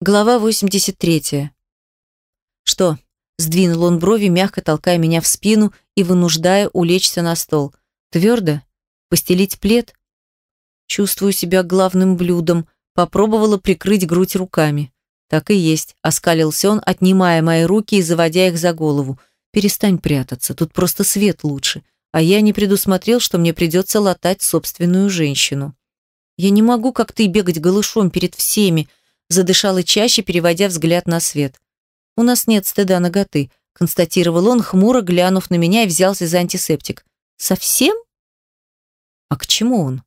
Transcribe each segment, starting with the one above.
Глава 83. Что? Сдвинул он брови, мягко толкая меня в спину и вынуждая улечься на стол. Твердо? Постелить плед? Чувствую себя главным блюдом. Попробовала прикрыть грудь руками. Так и есть. Оскалился он, отнимая мои руки и заводя их за голову. Перестань прятаться, тут просто свет лучше. А я не предусмотрел, что мне придется латать собственную женщину. Я не могу, как ты, бегать голышом перед всеми, задышала чаще, переводя взгляд на свет. «У нас нет стыда наготы», – констатировал он, хмуро глянув на меня и взялся за антисептик. «Совсем?» «А к чему он?»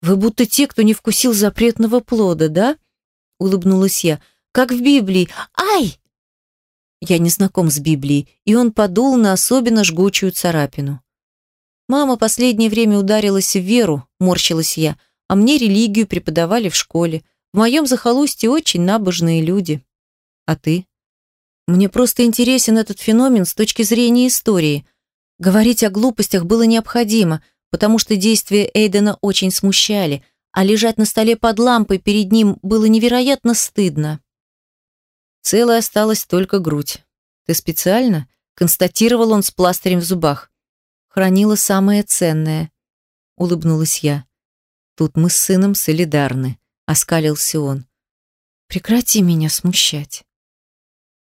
«Вы будто те, кто не вкусил запретного плода, да?» – улыбнулась я. «Как в Библии. Ай!» Я не знаком с Библией, и он подул на особенно жгучую царапину. Мама последнее время ударилась в веру, морщилась я, а мне религию преподавали в школе. В моем захолустье очень набожные люди. А ты? Мне просто интересен этот феномен с точки зрения истории. Говорить о глупостях было необходимо, потому что действия Эйдена очень смущали, а лежать на столе под лампой перед ним было невероятно стыдно. Целой осталась только грудь. Ты специально? Констатировал он с пластырем в зубах. Хранила самое ценное. Улыбнулась я. Тут мы с сыном солидарны оскалился он. Прекрати меня смущать.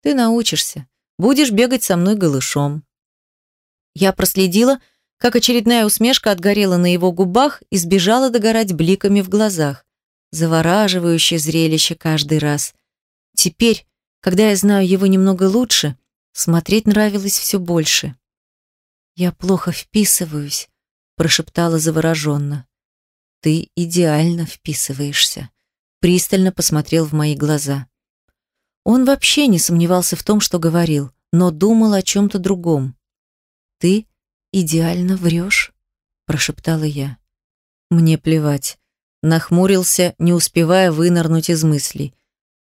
Ты научишься. Будешь бегать со мной голышом. Я проследила, как очередная усмешка отгорела на его губах и сбежала догорать бликами в глазах. Завораживающее зрелище каждый раз. Теперь, когда я знаю его немного лучше, смотреть нравилось все больше. «Я плохо вписываюсь», – прошептала завороженно. «Ты идеально вписываешься», – пристально посмотрел в мои глаза. Он вообще не сомневался в том, что говорил, но думал о чем-то другом. «Ты идеально врешь», – прошептала я. «Мне плевать», – нахмурился, не успевая вынырнуть из мыслей.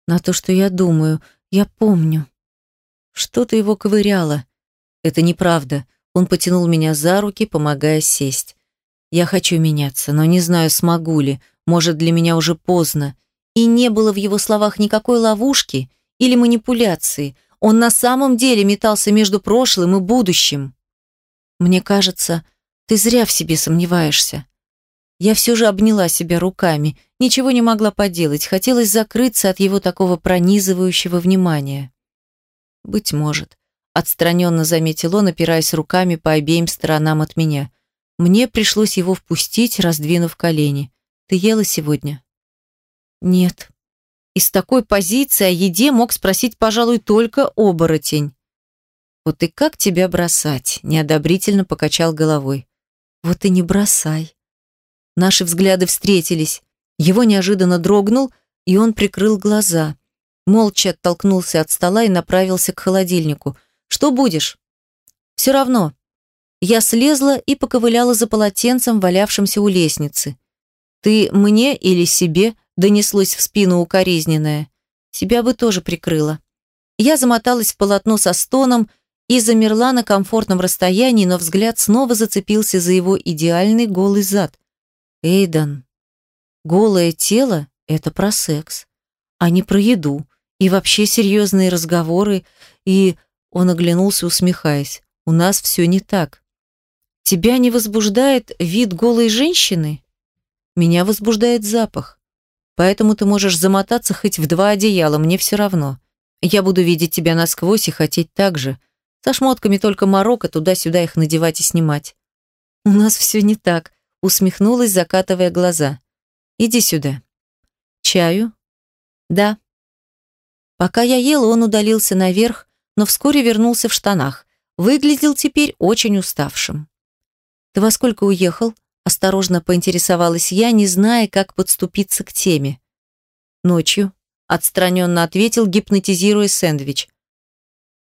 «На то, что я думаю, я помню». Что-то его ковыряло. Это неправда. Он потянул меня за руки, помогая сесть. Я хочу меняться, но не знаю, смогу ли. Может, для меня уже поздно. И не было в его словах никакой ловушки или манипуляции. Он на самом деле метался между прошлым и будущим. Мне кажется, ты зря в себе сомневаешься. Я все же обняла себя руками, ничего не могла поделать, хотелось закрыться от его такого пронизывающего внимания. Быть может, отстраненно заметил он, опираясь руками по обеим сторонам от меня – мне пришлось его впустить, раздвинув колени. «Ты ела сегодня?» «Нет». Из такой позиции о еде мог спросить, пожалуй, только оборотень. «Вот и как тебя бросать?» – неодобрительно покачал головой. «Вот и не бросай». Наши взгляды встретились. Его неожиданно дрогнул, и он прикрыл глаза. Молча оттолкнулся от стола и направился к холодильнику. «Что будешь?» «Все равно», я слезла и поковыляла за полотенцем, валявшимся у лестницы. «Ты мне или себе?» – донеслось в спину укоризненное. «Себя бы тоже прикрыла». Я замоталась в полотно со стоном и замерла на комфортном расстоянии, но взгляд снова зацепился за его идеальный голый зад. «Эйдан, голое тело – это про секс, а не про еду, и вообще серьезные разговоры, и...» Он оглянулся, усмехаясь. «У нас все не так. Тебя не возбуждает вид голой женщины? Меня возбуждает запах. Поэтому ты можешь замотаться хоть в два одеяла, мне все равно. Я буду видеть тебя насквозь и хотеть так же. Со шмотками только Марокко, туда-сюда их надевать и снимать. У нас все не так, усмехнулась, закатывая глаза. Иди сюда. Чаю? Да. Пока я ела, он удалился наверх, но вскоре вернулся в штанах. Выглядел теперь очень уставшим. «Ты во сколько уехал?» – осторожно поинтересовалась я, не зная, как подступиться к теме. «Ночью», – отстраненно ответил, гипнотизируя сэндвич.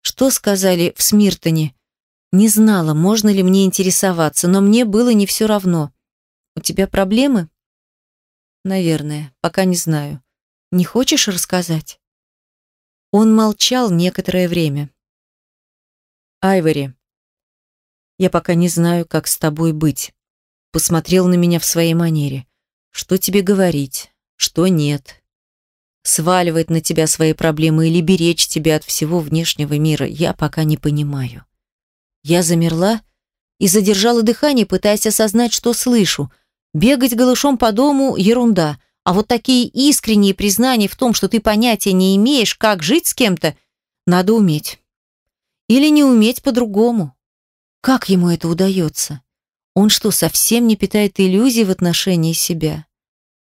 «Что сказали в Смиртоне?» Не знала, можно ли мне интересоваться, но мне было не все равно. «У тебя проблемы?» «Наверное, пока не знаю. Не хочешь рассказать?» Он молчал некоторое время. «Айвори, я пока не знаю, как с тобой быть. Посмотрел на меня в своей манере. Что тебе говорить, что нет. сваливать на тебя свои проблемы или беречь тебя от всего внешнего мира, я пока не понимаю. Я замерла и задержала дыхание, пытаясь осознать, что слышу. Бегать голышом по дому – ерунда, а вот такие искренние признания в том, что ты понятия не имеешь, как жить с кем-то, надо уметь. Или не уметь по-другому. Как ему это удается? Он что, совсем не питает иллюзий в отношении себя?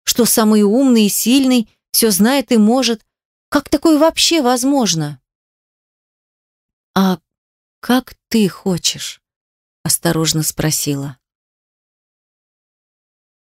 Что самый умный и сильный – все знает и может. Как такое вообще возможно? А как ты хочешь? Осторожно спросила.